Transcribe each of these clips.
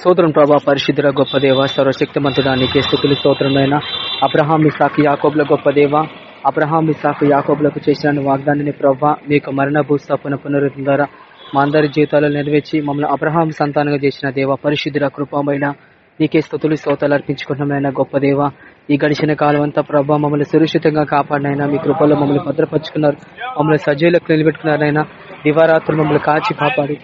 సోదరం ప్రభా పరిశుద్ధుల గొప్ప దేవ సర్వశక్తిమంతుడా నీకే స్థుతులు స్తోత్రమైన అబ్రహాం ఇసాక్ యాకోబుల గొప్ప దేవ. అబ్రహాం ఇసాక్ యాకోబులకు చేసిన వాగ్దానాన్ని ప్రభా మీకు మరణ భూస్థాపన పునరుద్ధం ద్వారా మా అందరి జీవితాలు నెరవేర్చి మమ్మల్ని అబ్రహాం సంతానంగా చేసిన దేవ పరిశుద్ధుల కృపమైన నీకే స్థుతులు స్తోతాలు అర్పించుకుంటున్నామైన గొప్ప దేవ. ఈ గడిచిన కాలం అంతా ప్రభా మమ్మల్ని సురక్షితంగా కాపాడినైనా మీ కృపలో మమ్మల్ని భద్రపరుచుకున్నారు. మమ్మల్ని సజీవులకు నిలబెట్టుకున్నారైనా దివారాత్రులు మమ్మల్ని కాచి కాపాడి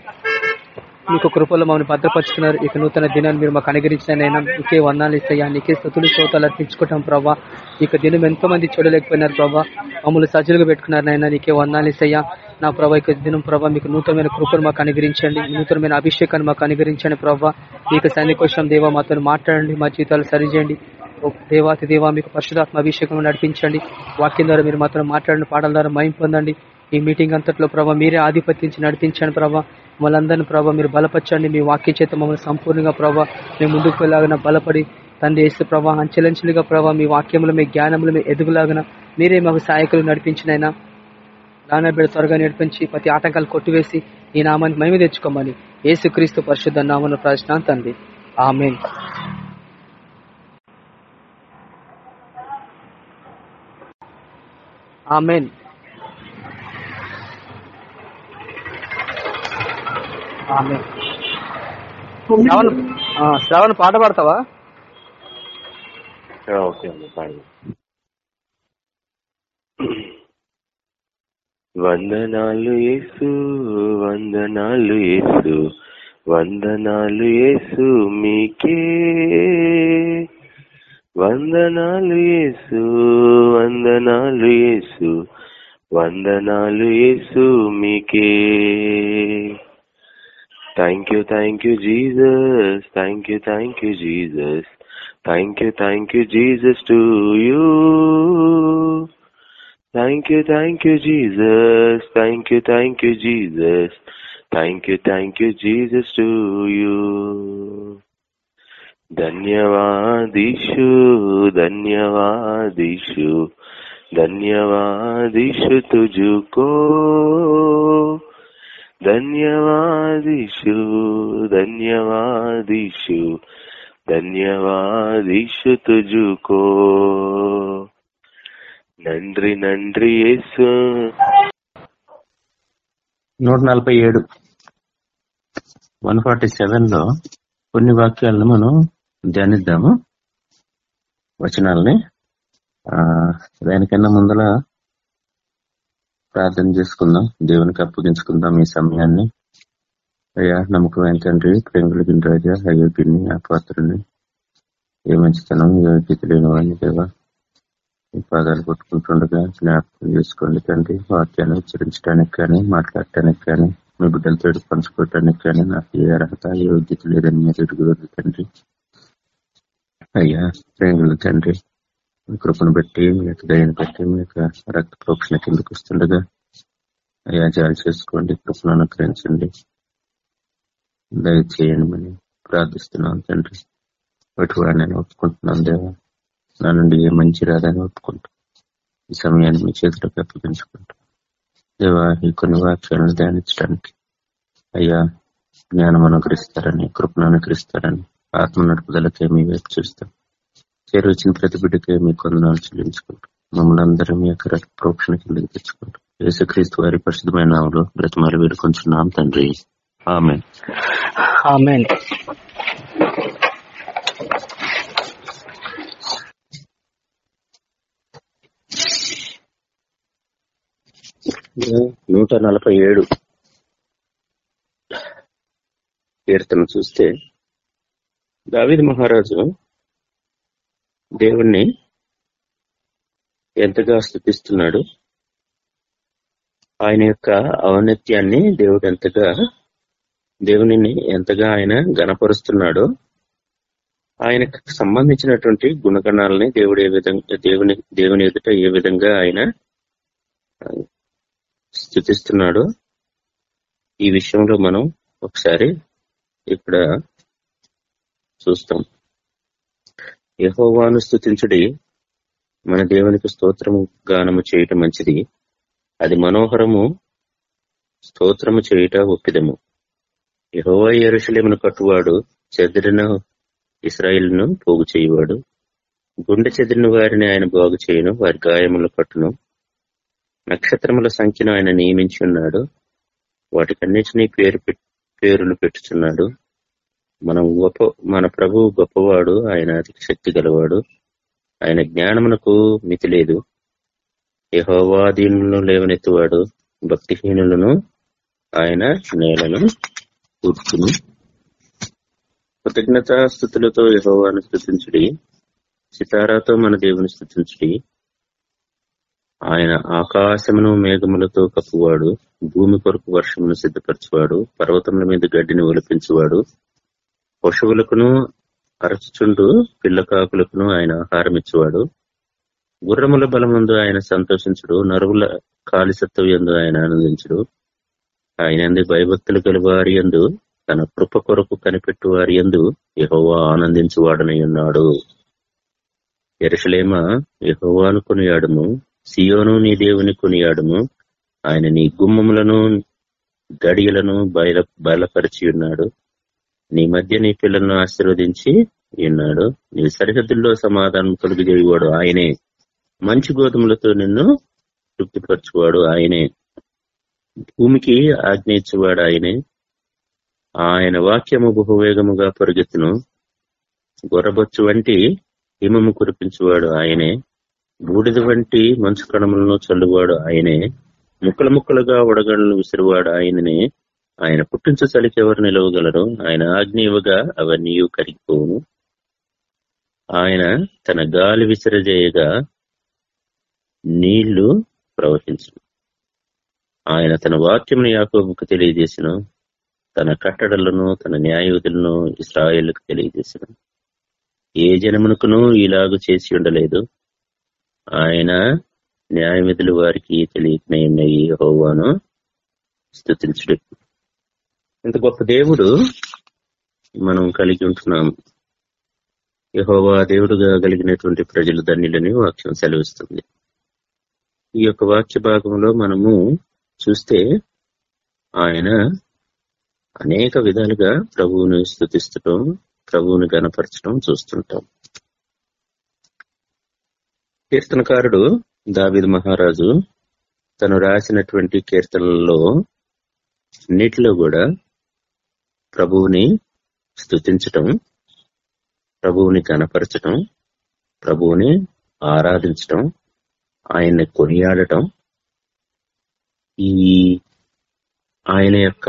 మీకు కృపలో మమ్మల్ని భద్రపరుచుకున్నారు ఇక నూతన దినాన్ని మీరు మాకు అనుగరించినైనా నీకే వర్ణాలు ఇస్తాయా? నీకే స్థుతులు స్తోతాలు అర్పించుకుంటాం ప్రభా. ఇక దినం ఎంతో మంది చూడలేకపోయినారు ప్రభా. మమ్మల్ని సజ్జలుగా పెట్టుకున్నారనైనా నీకే వర్ణాలు ఇస్తాయా? నా ప్రభా ఇక దినం ప్రభా మీకు నూతనమైన కృపను మాకు అనుగరించండి నూతనమైన అభిషేకాన్ని మాకు అనుగరించండి ప్రభా. మీకు సన్నికోశం దేవ మాతో మాట్లాడండి మా జీవితాలు సరిచేయండి. దేవాతి దేవ మీకు పరిశుధాత్మ అభిషేకం నడిపించండి. వాక్యం ద్వారా మీరు మాత్రం మాట్లాడిన పాటల ద్వారా మయం పొందండి. ఈ మీటింగ్ అంతట్లో ప్రభావ మీరే ఆధిపత్యం నడిపించండి ప్రభా. మళ్ళందరినీ ప్రభావ మీరు బలపరచండి. మీ వాక్య చేత మమ్మల్ని సంపూర్ణంగా ప్రభావ మేము ముందుకు వెళ్ళాగన బలపడి తండ్రి వేస్తే ప్రభా అంచెలంచెలుగా ప్రభావ మీ వాక్యములు మీ జ్ఞానములు మీ ఎదుగులాగిన మీరే మాకు సహాయకులు నడిపించినైనా నానబిడ త్వరగా నడిపించి ప్రతి ఆటంకాలు కొట్టివేసి ఈ నామాన్ని మేము తెచ్చుకోమని ఏసుక్రీస్తు పరిశుద్ధ నామను ప్రశ్న తండ్రి. ఆమెన్. ఆమెన్ ఆమెన్ శ్రవణ్ పాట పాడతావా? ఓకే పాడు వందనాలు యేసు వందనాలు యేసు వందనాలు యేసు మీకే. వందనాలు యేసు వందనాలు యేసు వందనాలు యేసు మీకే. thank you thank you Jesus thank you thank you Jesus thank you thank you Jesus to you thank you thank you Jesus thank you thank you Jesus thank you thank you Jesus to you ధన్యవాదిషు ధన్యవాదిషు ధన్యవాదిషు తుజుకో ధన్యవాదిషు ధన్యవాదిషు ధన్యవాదిషు తుజుకో. నండ్రి నండ్రి యేసు. నూట నలభై ఏడు. One forty సెవెన్లో కొన్ని వాక్యాలను మనం ధ్యానిద్దాము. వచనాలని. దానికన్నా ముందల ప్రార్థన చేసుకుందాం. దేవునికి అప్పగించుకుందాం ఈ సమయాన్ని. అయ్యా నమ్మకమైన తండ్రి? ప్రేంగులకి రాజా అయోగ్యుని ఆ పాత్రని ఏ మంచితనం యోగ్యత లేని వాడిని దేవా ఈ పాదాలు కొట్టుకుంటుండగా జ్ఞాపకం చేసుకోండి తండ్రి. వాక్యాన్ని ఉచ్చరించడానికి కానీ మాట్లాడటానికి కానీ మీ బిడ్డలతో పంచుకోవటానికి కానీ నాకు ఏ అర్హత యోగ్యత లేదని మీరు ఎరుగుదరు తండ్రి. అయ్యా ప్రేంగుల తండ్రి. మీ కృపను బట్టి మీ యొక్క దయను బట్టి మీ యొక్క రక్త ప్రోక్షణ కిందకు వస్తుండగా అయ్యా జాలి చేసుకోండి కృపను అనుగ్రహించండి దయచేయండి అని ప్రార్థిస్తున్నాను తండ్రి వాటి నేను ఒప్పుకుంటున్నాను దేవా నా నుండి ఏ మంచి రాదని ఒప్పుకుంటాను ఈ సమయాన్ని మీ చేతిలోకి అప్పగించుకుంటాను దేవా ఈ కొన్ని వాక్యాలను ధ్యానించడానికి అయ్యా జ్ఞానం అనుగ్రహిస్తారని కృపను అనుగ్రహిస్తారని ఆత్మ నడుపుదలకే మీ వైపు చూస్తాం చేరువచ్చిన ప్రతి బిడ్డకే మీ కొందనాలు చెల్లించుకుంటూ మమ్మల్ని అందరం మీ యొక్క రక్త ప్రోక్షణ కిందకి తెచ్చుకుంటూ యేసుక్రీస్తు వారి పరిశుద్ధమైన నామలో బ్రతమాలు వేడుకొంచున్నాం తండ్రి. ఆమె నూట నలభై ఏడు. కీర్తన చూస్తే దావిద్ మహారాజు దేవుణ్ణి ఎంతగా స్థుతిస్తున్నాడు. ఆయన యొక్క ఔన్నత్యాన్ని దేవుడు ఎంతగా దేవునిని ఎంతగా ఆయన గణపరుస్తున్నాడో ఆయనకు సంబంధించినటువంటి గుణగణాలని దేవుడు ఏ విధంగా దేవుని దేవుని ఎదుట ఏ విధంగా ఆయన స్థుతిస్తున్నాడో ఈ విషయంలో మనం ఒకసారి ఇక్కడ చూస్తాం. యహోవాను స్థుతించుడి మన దేవునికి స్తోత్రము గానము చేయటం మంచిది. అది మనోహరము స్తోత్రము చేయుట ఒప్పిదము. యహోవా ఎరుషలేమును కట్టువాడు చెదిరిన ఇస్రాయిల్ను పోగు చేయువాడు. గుండె చెదిరిన వారిని ఆయన బాగు చేయను వారి గాయములు కట్టును నక్షత్రముల సంఖ్యను ఆయన నియమించి ఉన్నాడు. వాటికన్నిటినీ పేరు పేరులు పెట్టుచున్నాడు. మనం గొప్ప మన ప్రభువు గొప్పవాడు ఆయన శక్తి గలవాడు ఆయన జ్ఞానమునకు మితి లేదు. యహోవాదీనులను లేవనెత్తువాడు భక్తిహీనులను ఆయన నేలను కూర్చుని. కృతజ్ఞత స్థుతులతో యహోవాను స్థుతించుడి. సితారాతో మన దేవుని స్థుతించుడి. ఆయన ఆకాశమును మేఘములతో కప్పువాడు భూమి కొరకు వర్షమును సిద్ధపరచువాడు పర్వతముల మీద గడ్డిని ఒలిపించువాడు పశువులకును అరచుచుండు పిల్లకాకులకును ఆయన ఆహారం ఇచ్చేవాడు గుర్రముల బలమందు ఆయన సంతోషించుడు నరువుల కాలిసత్వ ఎందు ఆయన ఆనందించుడు. ఆయన భయభక్తులు గలవారి ఎందు తన కృప కొరకు కనిపెట్టు వారి ఎందు యహోవా ఆనందించువాడనై ఉన్నాడు ఎరసలేమ యహోవాను కొనియాడము సియోను నీ దేవుని కొనియాడము ఆయన నీ గుమ్మములను గడియలను బయల బయలపరిచి ఉన్నాడు నీ మధ్య నీ పిల్లలను ఆశీర్వదించి ఉన్నాడు నీ సరిహద్దుల్లో సమాధానం కలుగజేయవాడు ఆయనే. మంచి గోధుమలతో నిన్ను తృప్తిపరచువాడు ఆయనే. భూమికి ఆజ్ఞయించేవాడు ఆయనే. ఆయన వాక్యము బహువేగముగా పరుగెత్తును. గొర్రబొచ్చు వంటి హిమము కురిపించేవాడు ఆయనే. బూడిద వంటి మంచు కణములను చల్లువాడు ఆయనే. ముక్కల ముక్కలుగా ఉడగడలు విసిరివాడు ఆయననే. ఆయన పుట్టించు చలికి ఎవరు నిలవగలరు ఆయన ఆజ్ఞ ఇవ్వగా అవన్నీ కరిగిపోవును ఆయన తన గాలి విసిరజేయగా నీళ్ళు ప్రవహించు ఆయన తన వాక్యమును యాకోబుకు తెలియజేసిన. తన కట్టడలను తన న్యాయవిధులను ఇస్రాయేళ్ళకు తెలియజేసిన. ఏ జనమునకును ఇలాగ చేసి ఉండలేదు. ఆయన న్యాయవిధులు వారికి తెలియకనే హోవాను స్థుతించడు ఇంత గొప్ప దేవుడు మనం కలిగి ఉంటున్నాం యహోవా దేవుడుగా కలిగినటువంటి ప్రజలు ధన్యులని వాక్యం సెలవిస్తుంది. ఈ యొక్క వాక్య భాగంలో మనము చూస్తే ఆయన అనేక విధాలుగా ప్రభువుని స్థుతిస్తటం ప్రభువుని గనపరచడం చూస్తుంటాం. కీర్తనకారుడు దావిద్ మహారాజు తను రాసినటువంటి కీర్తనలలో అన్నిటిలో కూడా ప్రభువుని స్థుతించటం ప్రభువుని కనపరచటం ప్రభువుని ఆరాధించటం ఆయన్ని కొనియాడటం ఈ ఆయన యొక్క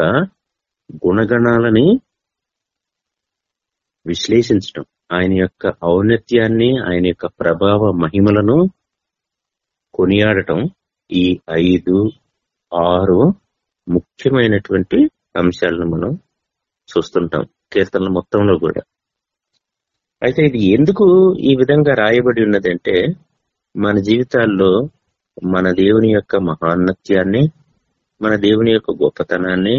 గుణగణాలని విశ్లేషించటం ఆయన యొక్క ఔన్నత్యాన్ని ఆయన యొక్క ప్రభావ మహిమలను కొనియాడటం ఈ ఐదు ఆరు ముఖ్యమైనటువంటి అంశాలను మనం చూస్తుంటాం కీర్తనల మొత్తంలో కూడా. అయితే ఇది ఎందుకు ఈ విధంగా రాయబడి ఉన్నదంటే మన జీవితాల్లో మన దేవుని యొక్క మహాన్నత్యాన్ని మన దేవుని యొక్క గొప్పతనాన్ని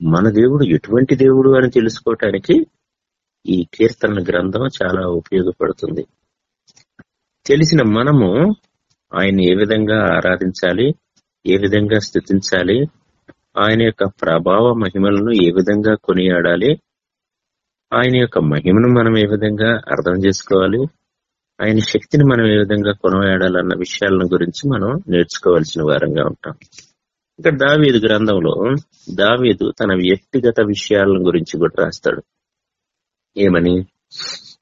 మన దేవుడు ఎటువంటి దేవుడు అని తెలుసుకోవటానికి ఈ కీర్తన గ్రంథం చాలా ఉపయోగపడుతుంది. తెలిసిన మనము ఆయన ఏ విధంగా ఆరాధించాలి ఏ విధంగా స్థుతించాలి ఆయన యొక్క ప్రభావ మహిమలను ఏ విధంగా కొనియాడాలి? ఆయన యొక్క మహిమను మనం ఏ విధంగా అర్థం చేసుకోవాలి? ఆయన శక్తిని మనం ఏ విధంగా కొనవేయాడాలన్న విషయాలను గురించి మనం నేర్చుకోవాల్సిన వారంగా ఉంటాం. ఇంకా దావీదు గ్రంథంలో దావీదు తన వ్యక్తిగత విషయాలను గురించి కూడా రాస్తాడు. ఏమని?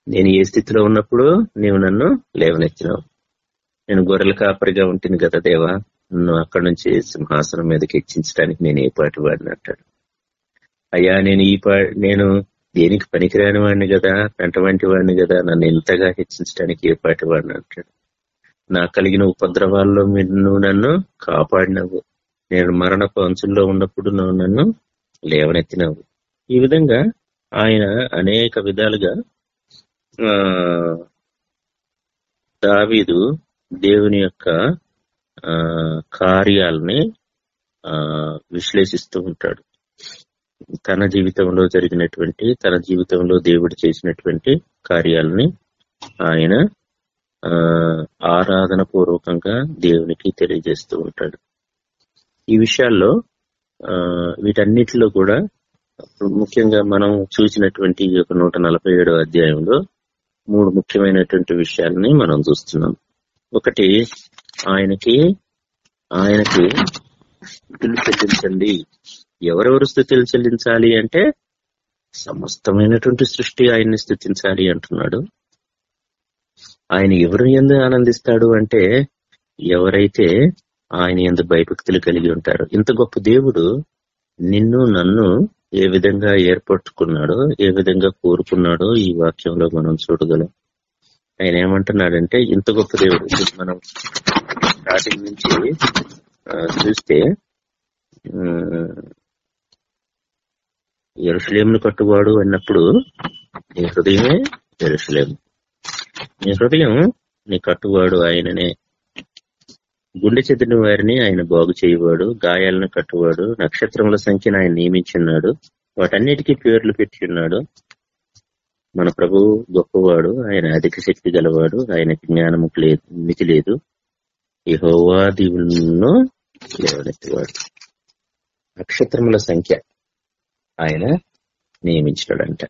నేను ఏ స్థితిలో ఉన్నప్పుడు నీవు నన్ను లేవనెత్తినావు? నేను గొర్రెల కాపరిగా ఉంటుంది కదా దేవా? అక్కడి నుంచి సింహాసనం మీదకి ఎక్కించడానికి నేను ఏ పాటి వాడిని అంటాడు. అయ్యా నేను ఈ పా నేను దేనికి పనికిరాని వాడిని కదా? పెంట వంటి వాడిని కదా? నన్ను ఇంతగా హెచ్చించడానికి ఏ పాటి వాడిని అంటాడు. నాకు కలిగిన ఉపద్రవాల్లో నువ్వు నన్ను కాపాడినవు. నేను మరణపు పంచుల్లో ఉన్నప్పుడు నువ్వు నన్ను లేవనెత్తినవు. ఈ విధంగా ఆయన అనేక విధాలుగా దావీదు దేవుని యొక్క కార్యాలని విశ్లేషిస్తూ ఉంటాడు. తన జీవితంలో జరిగినటువంటి తన జీవితంలో దేవుడు చేసినటువంటి కార్యాలని ఆయన ఆరాధన పూర్వకంగా దేవునికి తెలియజేస్తూ ఉంటాడు. ఈ విషయాల్లో వీటన్నిటిలో కూడా ముఖ్యంగా మనం చూసినటువంటి ఈ యొక్క నూట నలభై అధ్యాయంలో మూడు ముఖ్యమైనటువంటి విషయాలని మనం చూస్తున్నాం. ఒకటి ఆయనకి ఆయనకి స్థుతులు చెల్లించండి. ఎవరెవరు స్థుతులు చెల్లించాలి అంటే సమస్తమైనటువంటి సృష్టి ఆయన్ని స్థుతించాలి అంటున్నాడు. ఆయన ఎవరు ఎందు ఆనందిస్తాడు అంటే ఎవరైతే ఆయన ఎందు భయభక్తులు కలిగి ఉంటారు ఇంత గొప్ప దేవుడు నిన్ను నన్ను ఏ విధంగా ఏర్పరచుకున్నాడో ఏ విధంగా కోరుకున్నాడో ఈ వాక్యంలో మనం చూడగలం. ఆయన ఏమంటున్నాడంటే ఇంత గొప్ప దేవుడు. మనం స్టార్టింగ్ నుంచి చూస్తే ఎరుసలేంను కట్టువాడు అన్నప్పుడు నీ హృదయమే ఎరుసలేము నీ హృదయం నీ కట్టువాడు ఆయననే. గుండె చెదిరిన వారిని ఆయన బాగు చేయవాడు గాయాలను కట్టువాడు నక్షత్రముల సంఖ్యను ఆయన నియమించున్నాడు వాటన్నిటికీ పేర్లు పెట్టి ఉన్నాడు. మన ప్రభు గొప్పవాడు ఆయన అధిక శక్తి గలవాడు ఆయనకి జ్ఞానము లేదు మితి లేదు. ఈ హోవా దీవులను లేవనెత్తివాడు. నక్షత్రముల సంఖ్య ఆయన నియమించినాడంట.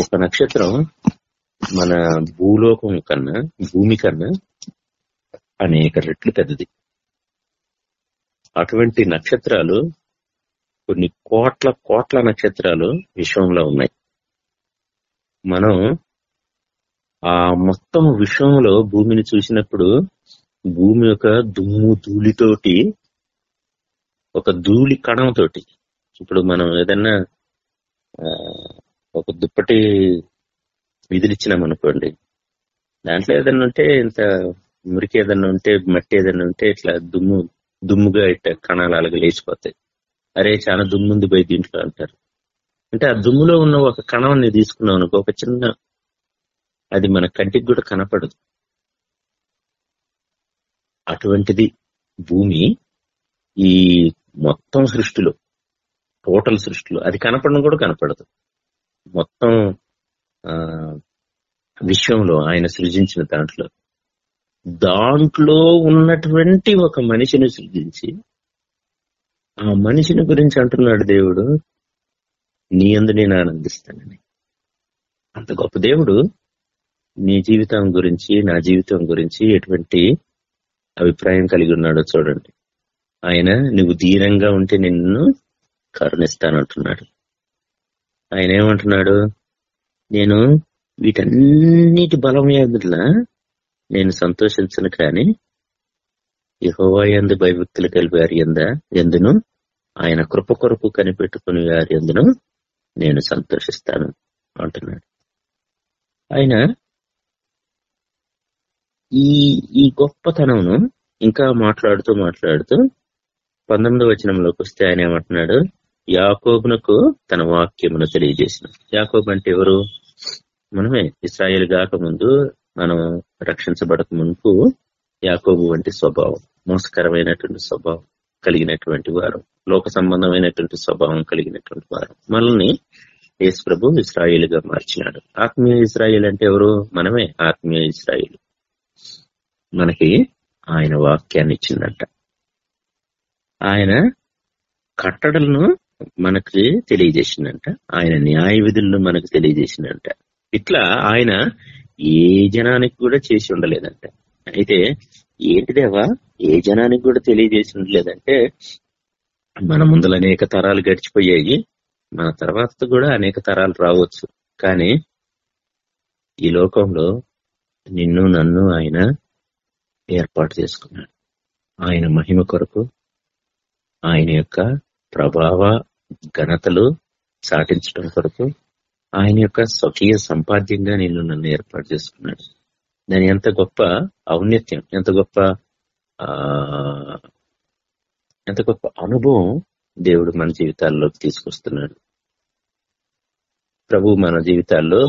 ఒక నక్షత్రం మన భూలోకం కన్నా భూమి కన్నా అనేక రెట్లు పెద్దది. అటువంటి నక్షత్రాలు కొన్ని కోట్ల కోట్ల నక్షత్రాలు విశ్వంలో ఉన్నాయి. మనం ఆ మొత్తం విశ్వంలో భూమిని చూసినప్పుడు భూమి యొక్క దుమ్ము ధూళితోటి ఒక ధూళి కణంతోటి ఇప్పుడు మనం ఏదన్నా ఒక దుప్పటి విదిలిచ్చినాం అనుకోండి దాంట్లో ఏదన్నా ఉంటే ఇంత మురికి ఏదన్నా ఉంటే మట్టి ఏదన్నా ఉంటే ఇట్లా దుమ్ము దుమ్ముగా ఇట్లా కణాలు అలాగే లేచిపోతాయి. అరే చాలా దుమ్ముంది పోయి దీంట్లో అంటారు. అంటే ఆ దుమ్ములో ఉన్న ఒక కణాన్ని తీసుకున్నాం అనుకో ఒక చిన్న అది మన కంటికి కూడా కనపడదు. అటువంటిది భూమి ఈ మొత్తం సృష్టిలో టోటల్ సృష్టిలో అది కనపడడం కూడా కనపడదు. మొత్తం ఆ విశ్వంలో ఆయన సృజించిన దాంట్లో దాంట్లో ఉన్నటువంటి ఒక మనిషిని సృజించి ఆ మనిషిని గురించి అంటున్నాడు దేవుడు నీ అందు నేను ఆనందిస్తానని. అంత గొప్ప దేవుడు నీ జీవితం గురించి నా జీవితం గురించి ఎటువంటి అభిప్రాయం కలిగి ఉన్నాడో చూడండి. ఆయన నువ్వు ధీరంగా ఉంటే నిన్ను కరుణిస్తానంటున్నాడు. ఆయన ఏమంటున్నాడు? నేను వీటన్నిటి బలం ఎదుల నేను సంతోషించను కానీ యహోవా యందు భయభక్తులు కలిపారు ఎంద ఎందును ఆయన కృప కొరకు కనిపెట్టుకుని వారి ఎందును నేను సంతోషిస్తాను అంటున్నాడు. ఆయన ఈ ఈ గొప్పతనంను ఇంకా మాట్లాడుతూ మాట్లాడుతూ పంతొమ్మిదో వచనంలోకి వస్తే ఆయన ఏమంటున్నాడు? యాకోబునకు తన వాక్యమును తెలియజేసిన. యాకోబు అంటే ఎవరు? మనమే. ఇస్రాయేల్ కాకముందు మనం రక్షించబడక మునుపు యాకోబు వంటి స్వభావం మోసకరమైనటువంటి స్వభావం. కలిగినటువంటి వారు లోక సంబంధమైనటువంటి స్వభావం కలిగినటువంటి వారు. మనల్ని యేసు ప్రభు ఇస్రాయేలుగా మార్చినాడు. ఆత్మీయ ఇస్రాయేల్ అంటే ఎవరు? మనమే ఆత్మీయ ఇస్రాయేల్. మనకి ఆయన వాక్యాన్ని ఇచ్చిందంట. ఆయన కట్టడలను మనకి తెలియజేసిందంట. ఆయన న్యాయ విధులను మనకు తెలియజేసిందంట. ఇట్లా ఆయన ఏ జనానికి కూడా చేసి ఉండలేదంట. అయితే ఏంటిదేవా? ఏ జనానికి కూడా తెలియజేసింది లేదంటే మన ముందల అనేక తరాలు గడిచిపోయాయి. మన తర్వాత కూడా అనేక తరాలు రావచ్చు. కానీ ఈ లోకంలో నిన్ను నన్ను ఆయన ఏర్పాటు చేసుకున్నాడు. ఆయన మహిమ కొరకు ఆయన యొక్క ప్రభావ ఘనతలు సాటించడం కొరకు ఆయన యొక్క స్వకీయ సంపాద్యంగా నిన్ను నన్ను ఏర్పాటు చేసుకున్నాడు. దాని ఎంత గొప్ప ఔన్నత్యం ఎంత గొప్ప ఆ ఎంత గొప్ప అనుభవం దేవుడు మన జీవితాల్లోకి తీసుకొస్తున్నాడు. ప్రభు మన జీవితాల్లో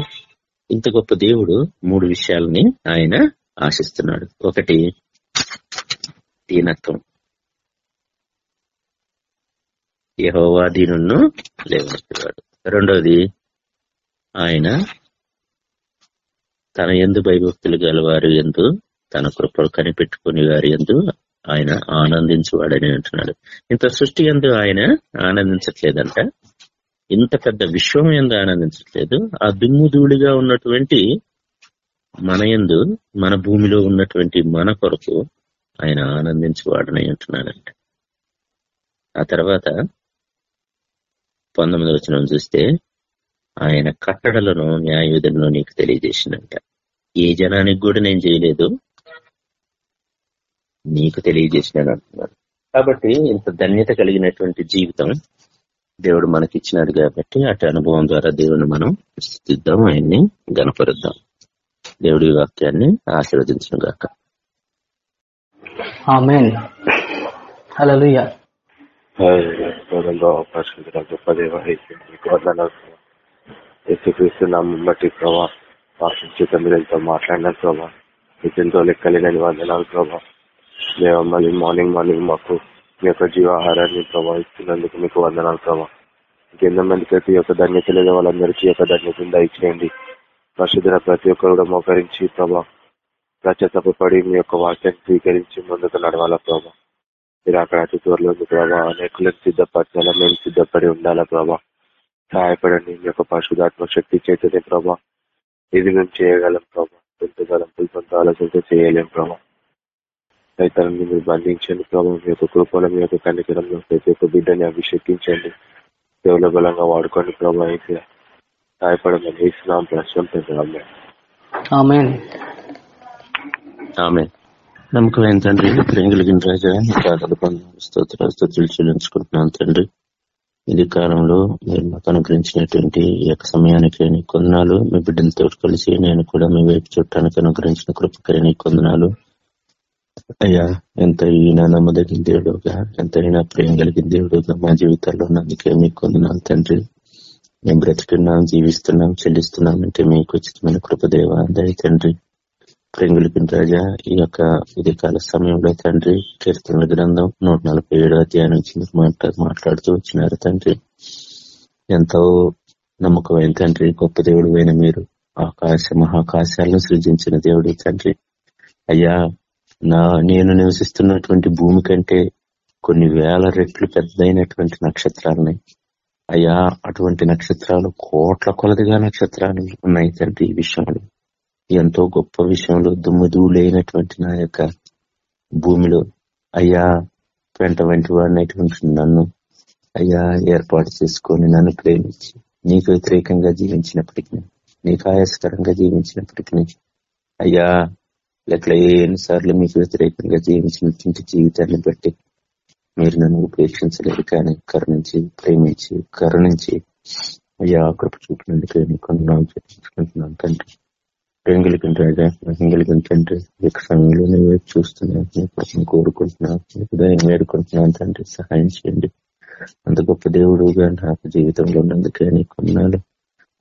ఇంత గొప్ప దేవుడు మూడు విషయాలని ఆయన ఆశిస్తున్నాడు. ఒకటి దీనత్వం. యహోవా దీనును లేవనెత్తాడు రెండోది ఆయన తన ఎందు భయభక్తులు గల వారి ఎందు తన కృపలు కనిపెట్టుకుని వారి ఎందు ఆయన ఆనందించువాడని అంటున్నాడు. ఇంత సృష్టి ఎందు ఆయన ఆనందించట్లేదంట. ఇంత పెద్ద విశ్వం ఎందు ఆనందించట్లేదు. ఆ దుమ్ము ధూళిగా ఉన్నటువంటి మన ఎందు మన భూమిలో ఉన్నటువంటి మన కొరకు ఆయన ఆనందించేవాడని అంటున్నాడంట. ఆ తర్వాత పంతొమ్మిది వచ్చిన చూస్తే ఆయన కట్టడలను న్యాయ విధులను నీకు తెలియజేసినంట ఏ జనానికి కూడా నేను చేయలేదు. నీకు తెలియజేసినాడు అంటున్నాడు కాబట్టి ఇంత ధన్యత కలిగినటువంటి జీవితం దేవుడు మనకిచ్చినాడు కాబట్టి అటు అనుభవం ద్వారా దేవుని మనం స్థిద్దాం ఆయన్ని గనపరుద్దాం దేవుడి వాక్యాన్ని ఆశీర్వదించను గాక. గొప్ప దేవ మీకు బట్టి ప్రభా వాక్యం చేత మీరు ఎంతో మాట్లాడిన ప్రభా. మీకు ఎంతో వందనాలు ప్రభా. మేము మళ్ళీ మార్నింగ్ మార్నింగ్ మాకు మీ యొక్క జీవాహారాన్ని ప్రభావిస్తున్నందుకు మీకు వందనాలు ప్రభా. ఇంకెంతో మందికి ప్రతి ఒక్క ధన్యత లేదా వాళ్ళందరికీ యొక్క ధన్యతను దయచేయండి. పరిశుద్ధుల ప్రతి ఒక్కరు కూడా మోకరించి ప్రభా ప్రత్యతపడి మీ యొక్క వాక్యాన్ని స్వీకరించి ముందుకు నడవాలా ప్రభా. మీరు అక్కడ అతి త్వరలో ప్రభా అనేకులను సిద్ధపరచాలా మేము సిద్ధపడి ఉండాలా ప్రభా. సహాయపడండి. మీ యొక్క పరిశుధాత్మ శక్తి చేతనే ప్రభా. ఇది మేము చేయగలం ప్రభా. ఎంత గలంపులు కొంత ఆలోచనతో చేయలేం ప్రభా. రైతులను మీరు బంధించండి ప్రభా. మీ యొక్క కృపలో మీ యొక్క కనికరంలో ప్రతి ఒక్క బిడ్డని అభిషేకించండి. దేవుల బలంగా వాడుకోండి ప్రభా. అయితే సహాయపడమని ఇస్తున్నాం ప్రశ్న ప్రేమ కలిగిన రాజా స్తోత్ర స్తోత్రులు చెల్లించుకుంటున్నాను తండ్రి. ఇది కాలంలో మీరు మాకు అనుగ్రహించినటువంటి ఈ యొక్క సమయానికి నీ కొందనాలు మీ బిడ్డలతో కలిసి నేను కూడా మీ వైపు చూడటానికి అనుగ్రహించిన కృపకరి నీ కొందనాలు. అయ్యా ఎంత ఈయన నమ్మదగిన దేవుడుగా ఎంతైనా ప్రేమ కలిగిన దేవుడుగా మా జీవితాల్లో ఉన్నందుకే మీకు కొందనాలు తండ్రి. మేము బ్రతికున్నాం జీవిస్తున్నాం చెల్లిస్తున్నాం అంటే మీకు ఉచితమైన కృపదేవ దయ తండ్రి. ప్రింగులకి రాజా ఈ యొక్క ఇది కాల సమయంలో తండ్రి కీర్తనల గ్రంథం నూట నలభై ఏడు అధ్యాయం నుంచి మాట్లాడుతూ వచ్చినారు తండ్రి. ఎంతో నమ్మకమైన తండ్రి గొప్ప దేవుడు అయిన మీరు. ఆకాశ మహాకాశాలను సృజించిన దేవుడు తండ్రి. అయ్యా నా నేను నివసిస్తున్నటువంటి భూమి కంటే కొన్ని వేల రెట్లు పెద్దదైనటువంటి నక్షత్రాలని. అయ్యా అటువంటి నక్షత్రాలు కోట్ల కొలదిగా నక్షత్రాలు ఉన్నాయి తండ్రి ఈ విషయంలో. ఎంతో గొప్ప విషయంలో దుమ్ముదూలైనటువంటి నా యొక్క భూమిలో అయ్యా వెంట వంటి వాడినటువంటి నన్ను అయ్యా ఏర్పాటు చేసుకొని నన్ను ప్రేమించి నీకు వ్యతిరేకంగా జీవించినప్పటికీ నీకు ఆయాసకరంగా జీవించినప్పటికీ అయ్యా లెక్కల ఎన్నిసార్లు మీకు వ్యతిరేకంగా జీవించినటువంటి జీవితాన్ని బట్టి మీరు నన్ను ఉపేక్షించలేదు కానీ కరుణించి ప్రేమించి కరుణించి అయ్యా కృప చూపినందుకు నీకు చెప్పించుకుంటున్నాను తండ్రి. ప్రేంగులకి రాజా మహింగులకి తండ్రి యొక్క సమయంలో నేను చూస్తున్నాను కోసం కోరుకుంటున్నాను ఉదయం వేడుకుంటున్నాను తండ్రి సహాయం చేయండి. అంత గొప్ప దేవుడుగా నాకు జీవితంలో ఉన్నందుకే నీకు ఉన్నాను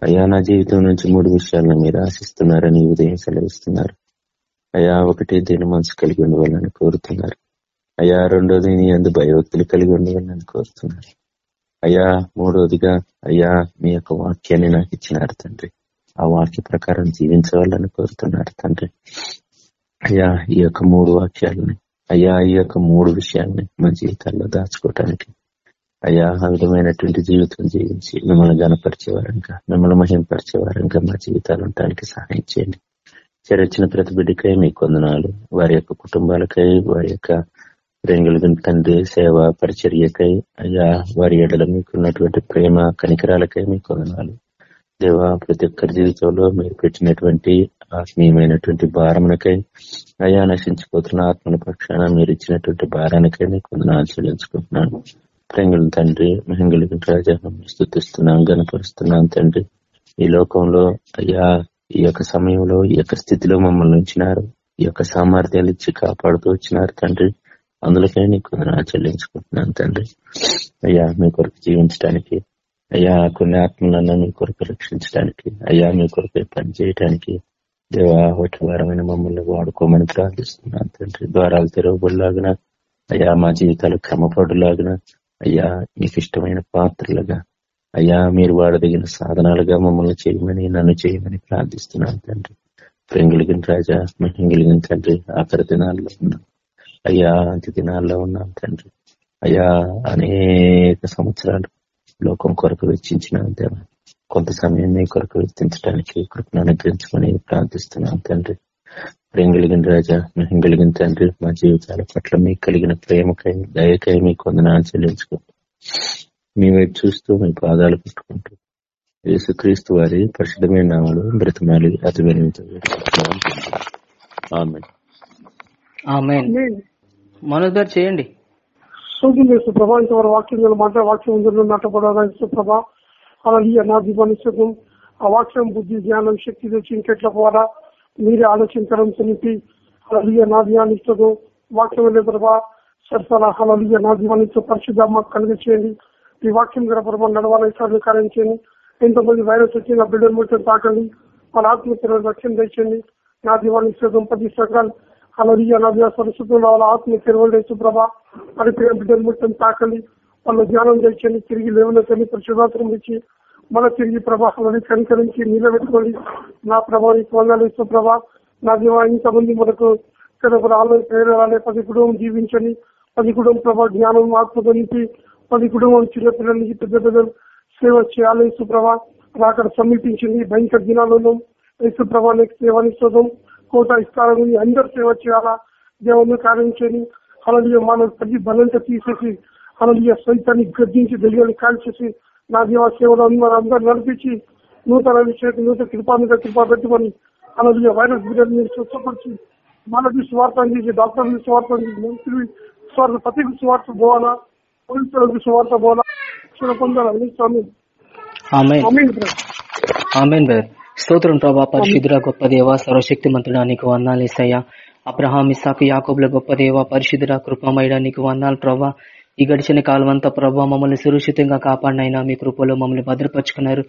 అయ్యా నా జీవితం నుంచి మూడు విషయాలను మీరు ఆశిస్తున్నారని ఉదయం సెలవిస్తున్నారు. అయ్యా ఒకటి దీని మనసు కలిగి ఉండవాలని కోరుతున్నారు. అయ్యా రెండోది నీ అందు భయభక్తులు కలిగి ఉండవాలని కోరుతున్నారు. అయ్యా మూడోదిగా అయ్యా మీ యొక్క వాక్యాన్ని నాకు ఇచ్చినారు తండ్రి. ఆ వాక్య ప్రకారం జీవించవాలని కోరుతున్నారు తండ్రి. అయ్యా ఈ యొక్క మూడు వాక్యాలని అయ్యా ఈ యొక్క మూడు విషయాల్ని మా జీవితాల్లో దాచుకోవటానికి అయ్యా ఆ విధమైనటువంటి జీవితం జీవించి మిమ్మల్ని గనపరిచేవారంగా మిమ్మల్ని మహింపరిచేవారంగా మా జీవితాలు ఉండటానికి సహాయం చేయండి. చెరచిన ప్రతి బిడ్డకై మీ కొందనాలు వారి యొక్క కుటుంబాలకై వారి యొక్క ప్రేంగుల తండ్రి సేవ పరిచర్యకై అయ్యా వారి ఎడల మీకున్నటువంటి ప్రేమ కనికరాలకై మీ కొందనాలు. దేవ ప్రతి ఒక్కరి జీవితంలో మీరు పెట్టినటువంటి ఆత్మీయమైనటువంటి భారమునకై అయా నశించిపోతున్న ఆత్మల పక్షాన మీరు ఇచ్చినటువంటి భారానికై నేను కొందరు ఆచరించుకుంటున్నాను ప్రేంగుల తండ్రి మహింగులకి రాజాను స్థుతిస్తున్నాం గనపరుస్తున్నాం తండ్రి. ఈ లోకంలో అయ్యా ఈ యొక్క సమయంలో ఈ యొక్క స్థితిలో మమ్మల్ని ఉంచినారు. ఈ యొక్క సామర్థ్యాలు ఇచ్చి కాపాడుతూ వచ్చినారు తండ్రి. అందులోకే నీకు కొందరు చెల్లించుకుంటున్నాను తండ్రి. అయ్యా మీ కొరకు జీవించడానికి అయ్యా కొన్ని ఆత్మలను మీ కొరకు రక్షించడానికి అయ్యా మీ కొరకు పని చేయడానికి దేవా ఒకటి వారమైన మమ్మల్ని వాడుకోమని ప్రార్థిస్తున్నాను తండ్రి. ద్వారాలు తెరవబడిలాగిన అయ్యా మా జీవితాలు క్రమపడులాగిన అయ్యా మీకు ఇష్టమైన పాత్రలుగా అయ్యా మీరు వాడదగిన సాధనాలుగా మమ్మల్ని చేయమని నన్ను చేయమని ప్రార్థిస్తున్నాను తండ్రి. ప్రేంగులిగిన రాజా మహింగిలిగిన తండ్రి ఆఖరి దినాల్లో ఉన్నాం. అయ్యా అంత్య దినాల్లో ఉన్నాం తండ్రి. అయ్యా అనేక సంవత్సరాలు లోకం కొరకు వెచ్చించిన దేవ కొంత సమయం మీ కొరకు వెచ్చించడానికి కృపను అనుగ్రహించమని ప్రార్థిస్తున్నాను తండ్రి. ప్రేమ కలిగిన రాజా మేము కలిగిన తండ్రి మా జీవితాల పట్ల మీకు కలిగిన ప్రేమకై దయకై మీకు వందనాలు చెల్లించుకో. మీ వైపు చూస్తూ మీ పాదాలు పెట్టుకుంటూ యేసుక్రీస్తు వారి పరిశుద్ధమైన నామలు బ్రతమాలి అతి గారు చేయండి. శోధం చేస్తూ ప్రభా ఇంతవరకు వాక్యం మాట వాక్యం ఉందని నాటపడాలి ప్రభా అలా నా దీపాన్ని ఆ వాక్యం బుద్ధి జ్ఞానం శక్తి తెచ్చి ఇంకెట్ల ద్వారా మీరే ఆలోచించడం తెలిపి అలలియ నా ధ్యానిస్తూ వాక్యం లేదు ప్రభా సరసల అలలియ నా దీవానిస్తూ పరిశుద్ధ కలిగి చేయండి. ఈ వాక్యం గల ప్రభా నడవాలని సార్లు కార్యం చేయండి. ఎంతమంది వైరస్ వచ్చి నా బిడ్డలు ముట్టని తాకండి. వాళ్ళ ఆత్మహత్యలు రక్షణ తెచ్చండి నా దీవాన్ని పది సకాలు అలలియ నా సరస్వతులు వాళ్ళ ఆత్మ తెరవలేదు ప్రభా మరి బిడ్డలు ముట్టని తాకండి. వాళ్ళ ధ్యానం తెచ్చండి తిరిగి లేవనెత్తని పరిశుభాత్రం ఇచ్చి మన తిరిగి ప్రభావాలని కనికరించి నిలబెట్టుకోండి. నా ప్రభావానికి వందలు సుప్రభ ప్రభా నా దివా ఇంతమంది మనకు ఇక్కడ రాలే. ప్రేరాలే పది కుటుంబం జీవించండి. పది కుటుంబం ప్రభా జ్ఞానం ఆత్మతో నింపి పది కుటుంబం చిన్నపిల్లల నుంచి పెద్ద పెద్దలు సేవ చేయాలి. సుప్రభ అక్కడ సమీపించింది భయంకర దినాలను యేసు ప్రభానికి సేవనిస్తుందాం కోట ఇస్తారని అందరు సేవ చేయాలా? దేవుని కార్యం చేయని అలాగే మన ప్రతి బలంగా తీసేసి అలాగే సైతాన్ని గద్దించి దెయ్యాన్ని కాల్చేసి నా దేవ సేవలు అందరూ అందరూ నడిపించి నూతన అభిషేకం నూతన కృపా మీద కృపా పెట్టుకొని అలాగే వైరస్ మీరు స్వచ్ఛపరిచి మనకి స్వార్థ అందించి డాక్టర్ స్వార్థ అందించి మంత్రి స్వార్థ ప్రతి స్వార్థ పోవాలా? పోలీసులకు స్వార్థ పోవాలా? పొందాలని స్వామి. ఆమె బ్రదర్. స్తోత్రం ప్రభా పరిశుద్ధుల గొప్ప దేవ సర్వశక్తి మంత్రుడా నీకు వందాలు ఇస్తాయా అబ్రహాం ఇసాకు యాకోబుల గొప్ప దేవ పరిశుద్ధుల కృపమైడ నీకు వందాలు ప్రభా. ఈ గడిచిన కాలం అంతా ప్రభా మమ్మల్ని సురక్షితంగా కాపాడినైనా మీ కృపలో మమ్మల్ని భద్రపరుచుకున్నారు.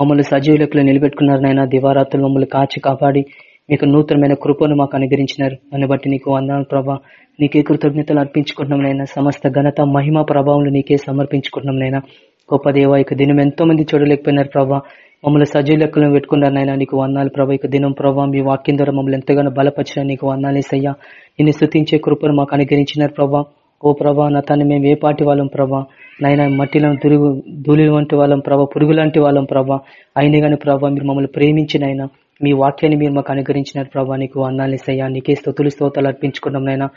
మమ్మల్ని సజీవులకు నిలబెట్టుకున్నారు నైనా దివారాత్రులు మమ్మల్ని కాచి కాపాడి మీకు నూతనమైన కృపను మాకు అనుగ్రహించినారు. దాన్ని బట్టి నీకు వందాలు ప్రభా. నీకే కృతజ్ఞతలు అర్పించుకుంటున్నాం నైనా సమస్త ఘనత మహిమ ప్రభావం నీకే సమర్పించుకుంటున్నాం నైనా గొప్ప దేవ ఇక దినం ఎంతో మంది చూడలేకపోయినారు ప్రభా. మమ్మల్ని సజీ లెక్కలను పెట్టుకున్నారు నాయన. నీకు వందాలు ప్రభా. ఇక దినం ప్రభా మీ వాక్యం ద్వారా మమ్మల్ని ఎంతగానో బలపరిచిన నీకు వందాలేసయ్యా నిన్ను స్థుతించే కృపను మాకు అనుగ్రహించినారు ప్రభా. ఓ ప్రభా నా తను మేము ఏ పాటి వాళ్ళం ప్రభా? నైనా మట్టిలో దురుగు ధూళి వంటి వాళ్ళం ప్రభా పురుగు లాంటి వాళ్ళం ప్రభా. అయినా కానీ ప్రభా మీరు మమ్మల్ని ప్రేమించినైనా మీ వాక్యాన్ని మీరు మాకు అనుగ్రహించినారు ప్రభా. నీకు వందాలేసయ్యా నీకే స్థుతులు స్తోతాలు అర్పించుకున్నాం నైనా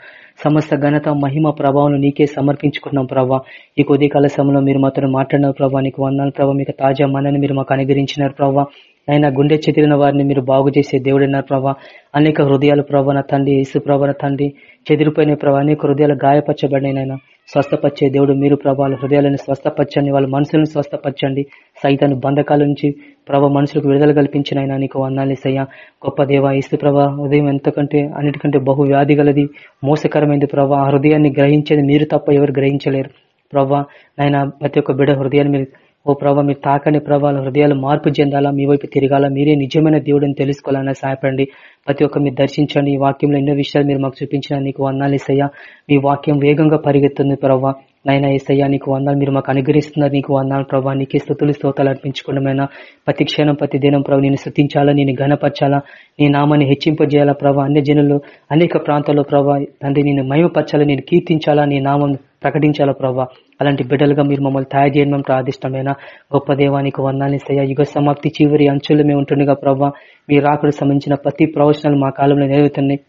సమస్త ఘనత మహిమ ప్రభావం నీకే సమర్పించుకున్నాం ప్రభా. ఈ కొద్ది కాల సమయంలో మీరు మాతో మాట్లాడినారు ప్రభా. నీకు వందాలు ప్రభా. మీకు తాజా మనని మీరు మాకు అనుగ్రహించినారు ప్రభా. ఆయన గుండె చెదిరిన వారిని మీరు బాగు చేసే దేవుడన్నారు ప్రభా. అనేక హృదయాలు ప్రభా తండ్రి యేసు ప్రభాన తండ్రి. చెదిరిపోయిన ప్రభా అనేక హృదయాలు గాయపరచబడినైనా స్వస్థపరిచే దేవుడు మీరు ప్రభావాల హృదయాలను స్వస్థపరచండి వాళ్ళ మనసులను స్వస్థపరచండి. సైతాన్ని బంధకాల నుంచి ప్రభా మనుషులకు విడుదల కల్పించిన ఆయన నీకు వందాలేసయ్యా గొప్ప దేవ ఇస్తు ప్రభా ఉదయం ఎంతకంటే అన్నిటికంటే బహు వ్యాధి గలది మోసకరమైంది ప్రభా. ఆ హృదయాన్ని గ్రహించేది మీరు తప్ప ఎవరు గ్రహించలేరు. ప్రభా నాయన ప్రతి ఒక్క బిడ హృదయాన్ని మీరు ఓ ప్రభావ మీరు తాకని ప్రభావాల హృదయాలు మార్పు చెందాలా మీ వైపు తిరగాల మీరే నిజమైన దేవుడిని తెలుసుకోవాలని సహాయపడండి. ప్రతి ఒక్క మీరు దర్శించండి. ఈ వాక్యంలో ఎన్నో విషయాలు మీరు మాకు చూపించిన నీకు వందాలు ఇసయ్యా మీ వాక్యం వేగంగా పరిగెత్తుంది ప్రభావ నైనా ఏసయ్యా నీకు వందాలు మీరు మాకు అనుగ్రహిస్తున్నారు. నీకు వందాలు ప్రభావ నీకే స్థుతులు స్తోతాలు అర్పించుకోవడమైనా ప్రతి క్షణం ప్రతి దినం ప్రభు నేను శృతించాలా నేను ఘనపరచాలా నీ నామాన్ని హెచ్చింపజేయాలా ప్రభావ అన్ని జనులు అనేక ప్రాంతాల్లో ప్రభావ తండ్రి నేను మయమపరచాలా నేను కీర్తించాలా నీ నామం ప్రకటించాలా ప్రభా అలాంటి బిడ్డలుగా మీరు మమ్మల్ని తయారు చేయడం ప్రార్థిష్టమైన? గొప్ప దేవానికి వందాలని సయ్యా యుగ సమాప్తి చివరి అంచులు మేము ఉంటుండగా ప్రభా మీ రాకడు సంబంధించిన ప్రతి ప్రవచనాలు మా కాలంలో నెరవేరుతున్నాయి.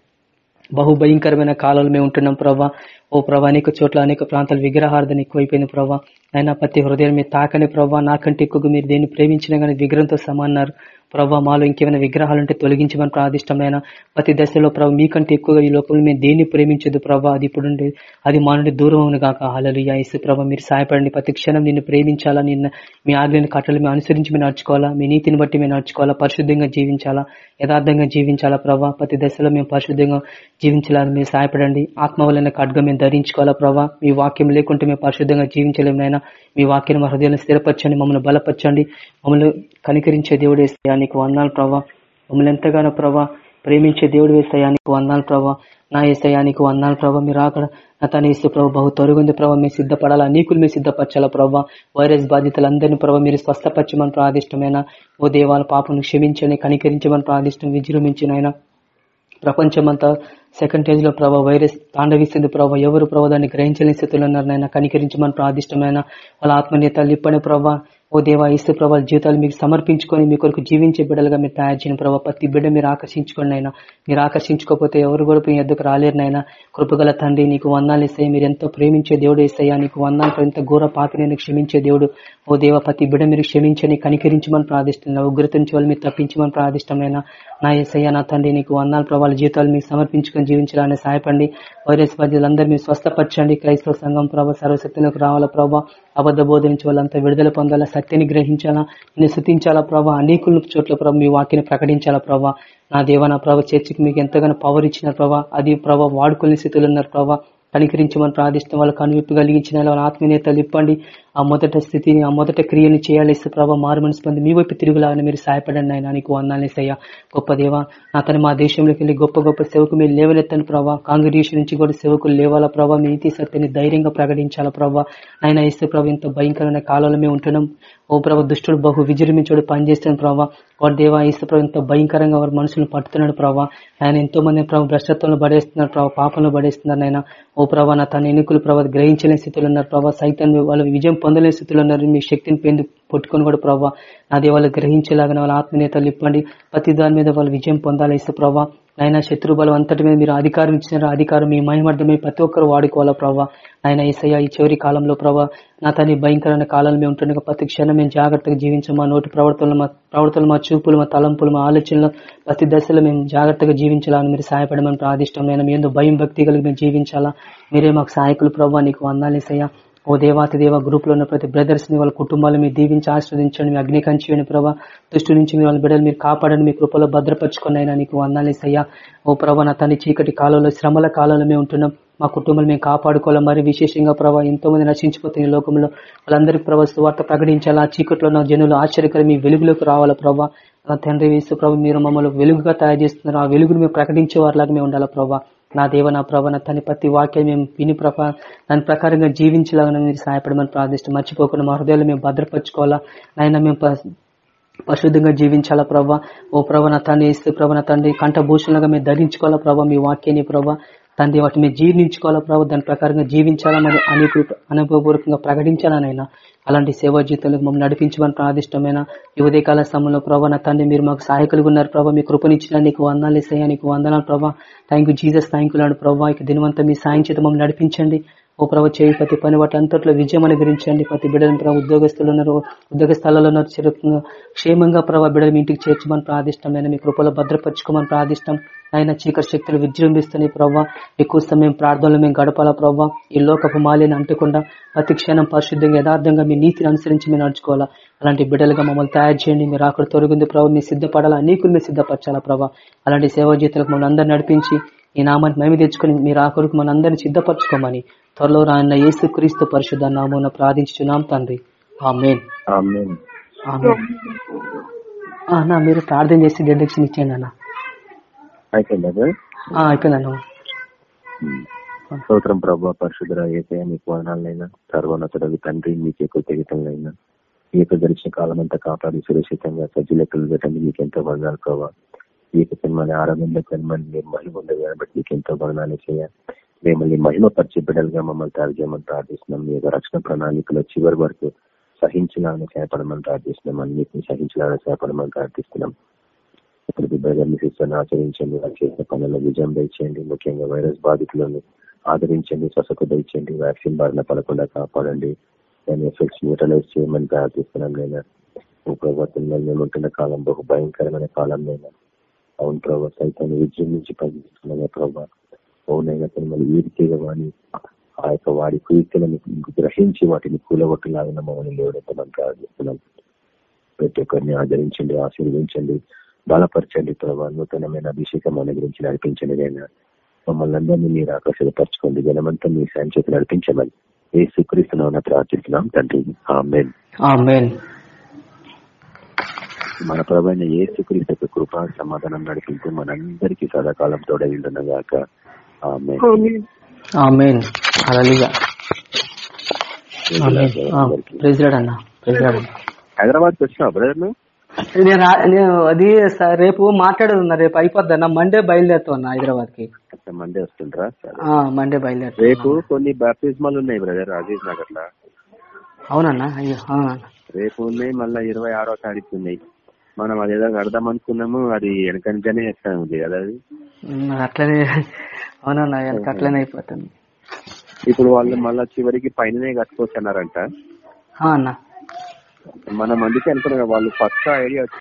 బహు భయంకరమైన కాలంలో మేము ఉంటున్నాం ప్రభా ఓ ప్రభా అనేక చోట్ల అనేక ప్రాంతాలు విగ్రహార్థన ఎక్కువైపోయింది ప్రభా అయినా ప్రతి హృదయం మీరు తాకని ప్రభా నాకంటే ఎక్కువగా మీరు దేన్ని ప్రేమించినా కానీ విగ్రహంతో సమాన్నారు ప్రభావ మాలో ఇంకేమైనా విగ్రహాలు ఉంటే తొలగించమని ప్రాదిష్టమైన ప్రతి దశలో ప్రభా మీకంటే ఎక్కువగా ఈ లోపల మేము దేన్ని ప్రేమించదు ప్రభావ అది ఇప్పుడు అది మా నుండి దూరం అవును కాక హలలు యేసు ప్రభా మీరు సహాయపడండి. ప్రతి క్షణం నిన్ను ప్రేమించాలా నిన్న మీ ఆజ్ఞని కట్టలు మేము అనుసరించి మేము నడుచుకోవాలా మీ నీతిని బట్టి మేము నడుచుకోవాలా పరిశుద్ధంగా జీవించాలా యథార్థంగా జీవించాలా ప్రభావ ప్రతి దశలో మేము పరిశుద్ధంగా జీవించాలని మీరు సహాయపడండి. ఆత్మ వలన ఖడ్గం మేము ధరించుకోవాలా ప్రభావ మీ వాక్యం లేకుంటే మేము పరిశుద్ధంగా జీవించలేమునైనా మీ వాక్యం మా హృదయాన్ని స్థిరపరచండి మమ్మల్ని బలపరచండి మమ్మల్ని కనికరించే దేవుడు వేస్తాయా నీకు వందాలు ప్రభా. మమ్మల్ని ఎంతగానో ప్రభా ప్రేమించే దేవుడు వేస్తాయా నీకు వందాలు ప్రభా. నా ఏసయ్యా నీకు వందాలు ప్రభా. మీరు అక్కడ నా తన ఇస్తూ ప్రభు బహు తొరుగుంది ప్రభావ మీరు సిద్ధపడాలా? నీకులు మీరు సిద్ధపరచాలా ప్రభా? వైరస్ బాధితులందరినీ ప్రభా మీరు స్వస్థపరచమని ప్రాదిష్టమైన ఓ దేవాల పాపను క్షమించని కనికరించమని ప్రాదిష్టం విజృంభించినైనా? ప్రపంచమంతా సెకండ్ స్టేజ్లో ప్రభావ వైరస్ తాండవిస్తుంది ప్రభావ ఎవరు ప్రభావ దాన్ని గ్రహించలేని స్థితిలో ఉన్నారు నాయన కనికరించమని ప్రాదిష్టమైన వాళ్ళ ఆత్మనీయతలు ఇప్పని ప్రభావ ఓ దేవా ఇసు ప్రభావ జీవితాలు మీకు సమర్పించుకొని మీ కొరకు జీవించే బిడ్డలుగా మీరు తయారు చేయని ప్రభావ ప్రతి బిడ్డ మీరు ఆకర్షించుకోండి అయినా మీరు ఆకర్షించుకోకపోతే ఎవరు కూడా మీ ఎద్దుకు రాలేరు కృపగల తండ్రి నీకు వందాలు ఇస్తాయి. మీరు ఎంతో ప్రేమించే దేవుడు ఇస్తాయా నీకు వందాలు ఎంత ఘోర పాపి నేను క్షమించే దేవుడు. ఓ దేవ ప్రతి బిడ్డ మీరు క్షమించని కనికరించమని ప్రార్థిస్తున్నా ఉగ్రత నుంచి వాళ్ళు మీరు తప్పించమని ప్రార్థిష్టమైన నా ఎస్ఐయా నా తండ్రి నీకు వందాలు ప్రభావాల జీవితాలు మీకు సమర్పించుకొని జీవించాలని సహాయపండి. వైరస్ బాధ్యులందరూ మీరు స్వస్థపరచండి. క్రైస్తవ సంఘం ప్రభావ సర్వశక్తులకు రావాల ప్రభావ అబద్ధ బోధించి వాళ్ళంతా విడుదల పొందాలా? సత్యాన్ని గ్రహించాలా? నేను శృతించాలా ప్రభావ అనేకుల చోట్ల ప్రభావ మీ వాక్యని ప్రకటించాలా ప్రభా? నా దేవ నా ప్రభావ చర్చికి మీకు ఎంతగానో పవర్ ఇచ్చిన ప్రభా. అది ప్రభా వాడుకునే స్థితిలో ఉన్నారు ప్రభా. కనికరించమని ప్రార్థిస్తాం వాళ్ళకి అనువిప్పు కలిగించిన వాళ్ళ ఆత్మీయతలు ఇప్పండి. ఆ మొదట స్థితిని ఆ మొదట క్రియని చేయాలి. ప్రభావ మారు మనసు పొంది మీ వైపు తిరుగులాగానే మీరు సహాయపడండి ఆయన నీకు వందాలేసయ్యా గొప్ప దేవ అతను మా దేశంలోకి వెళ్ళి గొప్ప గొప్ప సేవకు మీరు లేవనెత్తని ప్రభావ కాంగ్రెస్ నుంచి కూడా సేవకులు లేవాలా ప్రభావ మీ నీతి సత్యాన్ని ధైర్యంగా ప్రకటించాలా ప్రభావ ఆయన ఇస్తే ప్రభావ ఇంత భయంకరమైన కాలంలో మేము ఉంటున్నాం. ఓ ప్రభావ దుష్టుడు బహు విజృంభించుడు పనిచేస్తాను ప్రభావ వాడు దేవా ఇస్తే ప్రభు ఇంత భయంకరంగా వారి మనుషులను పడుతున్నాడు ప్రభావ ఆయన ఎంతో మంది ప్రభావ భ్రష్టత్వంలో పడేస్తున్నారు ప్రభావ పాపంలో పడేస్తున్నారు ఆయన ఓ ప్రభావ నా తన ఎన్నికలు ప్రభావ గ్రహించలేని స్థితిలో ఉన్నారు ప్రభావ సైతం వాళ్ళ విజయం పొందలేని స్థితిలో ఉన్నారు మీ శక్తిని పెంది పట్టుకొని కూడా ప్రభావ అదే వాళ్ళు గ్రహించేలాగా వాళ్ళ ఆత్మీయతలు ఇప్పండి ప్రతి దాని మీద వాళ్ళు విజయం పొందాలి ఇస్తే ప్రభావ ఆయన శత్రు బలం అంతటి మీద మీరు అధికారం ఇచ్చిన అధికారం మీ మహిమర్థమై ప్రతి ఒక్కరు వాడుకోవాలా ప్రభావ ఆయన ఈసయ్య ఈ చివరి కాలంలో ప్రభావ నా తని భయంకరమైన కాలంలో మేము ఉంటుండగా ప్రతి క్షణం మేము జాగ్రత్తగా జీవించాం మా నోటి ప్రవర్తనలు మా ప్రవర్తనలు మా చూపులు మా తలంపులు మా ఆలోచనలు ప్రతి దశలో మేము జాగ్రత్తగా జీవించాలని మీరు సహాయపడమని ప్రార్థిష్టం నేను మీ భయం భక్తి కలిగి మేము జీవించాలా? మీరే మాకు సహాయకులు ప్రభావ నీకు వందాలేసయ్యా ఓ దేవాతి దేవ గ్రూప్లో ఉన్న ప్రతి బ్రదర్స్ని వాళ్ళ కుటుంబాలు మీరు దీవించి ఆశ్రవదించండి మీ అగ్నికంచేయండి ప్రభా దృష్టి నుంచి మీ వాళ్ళ బిడ్డలు మీరు కాపాడండి మీ కృపలో భద్రపరచుకుని అయినా నీకు వందాలేసయ్యా ఓ ప్రభా నా తన చీకటి కాలంలో శ్రమల కాలంలో మేము ఉంటున్నాం. మా కుటుంబాలు మేము కాపాడుకోవాలి? మరి విశేషంగా ప్రభావ ఎంతో మంది నశించిపోతున్న లోకంలో. వాళ్ళందరికీ ప్రభావ వార్త ప్రకటించాలా? చీకట్లో ఉన్న జనులు ఆశ్చర్యకరం మీ వెలుగులోకి రావాలా ప్రభావ తండ్రి వేసు ప్రభు మీరు మమ్మల్ని వెలుగుగా తయారు చేస్తున్నారు. ఆ వెలుగును మేము ప్రకటించే వారిలాగా మేము ఉండాలా ప్రభావ నా దేవ నా ప్రభ నా తన ప్రతి వాక్యం మేము విని ప్రభ దాని ప్రకారంగా జీవించలాగా మీరు సహాయపడమని ప్రార్థిస్తాం మర్చిపోకుండా మా హృదయాలు మేము భద్రపరచుకోవాలా. నాయన మేము పరిశుద్ధంగా జీవించాలా ప్రభా. ఓ ప్రభ నా తండ్రి ఇస్తే ప్రభ నా తండ్రి కంఠభూషణగా మేము ధరించుకోవాలా ప్రభా మీ వాక్యాన్ని ప్రభా. తండ్రి వాటిని మేము జీర్ణించుకోవాలా ప్రభావ దాని ప్రకారంగా జీవించాలా మరి అనేక అనుభవపూర్వకంగా ప్రకటించాలనైనా అలాంటి సేవా జీవితంలో మమ్మల్ని నడిపించమని ప్రాదిష్టమైన ఈ సమయంలో ప్రభా నా తండ్రి మీరు మాకు సహాయకులుగా ఉన్నారు ప్రభావ మీ కృపనిచ్చిన నీకు వందాలు ఇస్తాయా నీకు వందనాలు ప్రభా. Thank you Jesus thank you లాంటి ప్రభావ ఇక దినవంతా మీ సాయం చేత మమ్మల్ని నడిపించండి. ఓ ప్రభు చేయి ప్రతి పని వాటి అంతట్లో విజయం అనుగ్రహించండి. ప్రతి బిడ్డలను ప్రభు ఉద్యోగస్తులు ఉన్నారు ఉద్యోగ స్థలాల్లో ఉన్నారు. చేరుతున్నారు క్షేమంగా ప్రభావ బిడ్డలు మీ ఇంటికి చేర్చమని ప్రార్థిష్టమైన మీ కృపలో భద్రపరచుకోమని ప్రార్థిష్టం. ఆయన చీకటి శక్తులు విజృంభిస్తున్నాయి ప్రభావ ఎక్కువ సమయం ప్రార్థనలు మేము గడపాలా ప్రభావ ఈ లోకపు మాలిని అంటకుండా ప్రతి క్షణం పరిశుద్ధంగా యథార్థంగా మీ నీతిని అనుసరించి మేము నడుచుకోవాలా. అలాంటి బిడ్డలుగా మమ్మల్ని తయారు చేయండి. మీరు అక్కడ తొలగింది ప్రభావ మీరు సిద్ధపడాలా. అనేకులు మీరు సిద్ధపరచాలా ప్రభావ అలాంటి సేవా జీతాలకు మమ్మల్ని అందరూ నడిపించి ఈ నామాన్ని మేము తెచ్చుకుని మీరు ఆ కొరకు మన సిద్ధపరచుకోమని త్వరలో రాన్న యేసు క్రీస్తు పరిశుద్ధ నామూన ప్రార్థించున్నాం తండ్రి. అన్న మీరు ప్రార్థన చేసి డెడక్షన్ ఇచ్చేయండి అన్న. అయిపోయిందన్న స్తోత్రం ప్రభావ పరిశుద్ధ ఏసయ మీకు వదనాలైనా సర్వోన్నతుడు తండ్రి మీకే కృతజ్ఞతలైనా. ఈ యొక్క గడిచిన కాలం అంతా కాపాడి సురక్షితంగా సజ్జులెక్కలు పెట్టండి మీకు ఎంతో వదనాలు ప్రభావ ఈ యొక్క సినిమాని ఆరంభంలో కనుమని మీరు మహిమ ఉండదు కాబట్టి మీకు ఎంతో వదనాలు చేయ. మిమ్మల్ని మహిమ పరిచే బిడ్డలుగా మమ్మల్ని తయారు చేయమని ప్రార్థిస్తున్నాం. మీ యొక్క రక్షణ ప్రణాళికలో చివరి వరకు సహించాలని సేపడమని ప్రార్థిస్తున్నాం. అన్నింటిని సహించాలని సేపడమని ప్రార్థిస్తున్నాం. ప్రతి సిస్టర్ని ఆచరించండి. వాళ్ళు చేసిన పనుల్లో విజయం దయచేయండి. ముఖ్యంగా వైరస్ బాధితులను ఆదరించండి. స్వసత దయచేయండి. వ్యాక్సిన్ బారిన పడకుండా కాపాడండి. దాని ఎఫెక్ట్స్ న్యూట్రలైజ్ చేయమని ప్రార్థిస్తున్నాం నేను ప్రభుత్వంలో మేము ఉంటున్న కాలం బహు భయంకరమైన కాలం నేను అవును ప్రభావ సైతాన్ని విజృంభించి పనిచేస్తున్నామే ప్రభావ అవునైనా మళ్ళీ వీరితీగా వాడి ఆ యొక్క వాడి కుయుక్తులను గ్రహించి వాటిని కూలగొట్టలాగిన మమ్మల్ని లేవడెత్తమని ప్రార్థిస్తున్నాం. ప్రతి ఒక్కరిని ఆదరించండి ఆశీర్వదించండి బలపరచండి ప్రభావ నూతనమైన అభిషేకం మన గురించి నడిపించండి నేను మమ్మల్ని అందరినీ మీరు ఆకర్షణపరచుకోండి జనమంతా మీ సాయం చేతి నడిపించమని ఏ స్వీకరిస్తున్నామని ప్రార్థిస్తున్నాం తండ్రి. మన ప్రభైన ఏ స్వీకరిస్తే కృప సమాధానం నడిపించు మనందరికీ సదాకాలం హైదరాబాద్ వచ్చినా బ్రదర్ నేను నేను అది రేపు మాట్లాడేది ఉన్నా రేపు అయిపోద్దన్న మండే బయలుదేరుతున్నా హైదరాబాద్కి మండే వస్తుండ్రా? సరే. మండే బయలుదేరుతా రేపు కొన్ని బాప్తిజమాలు ఉన్నాయి బ్రదర్ అజీజ్ నగర్లో అవునన్నా అయ్యో అవునన్నా రేపు ఉన్నాయి మళ్ళీ ఇరవై ఆరో తారీఖు ఉన్నాయి. మనం అదేదో కడదాం అనుకున్నాము అది వెనకనికనే ఉంది కదా అది అట్లనే అవునన్నా వెనక అట్లనే అయిపోతుంది. ఇప్పుడు వాళ్ళు మళ్ళా చివరికి పైననే కట్టుకోవచ్చు అన్నారంట అన్న. మనం అందుకే అనుకున్నాం వాళ్ళు ఫస్ట్ ఐడియా